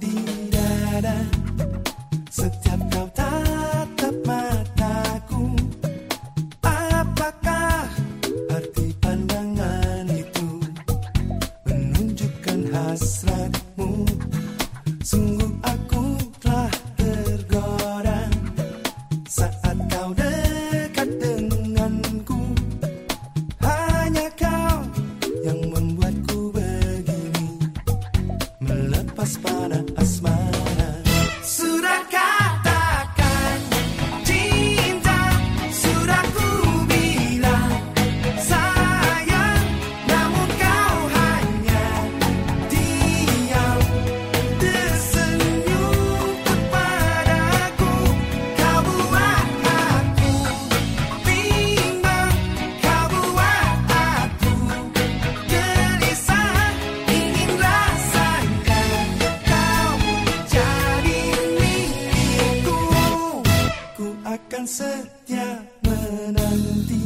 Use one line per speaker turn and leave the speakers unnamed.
da da da. setia menanti.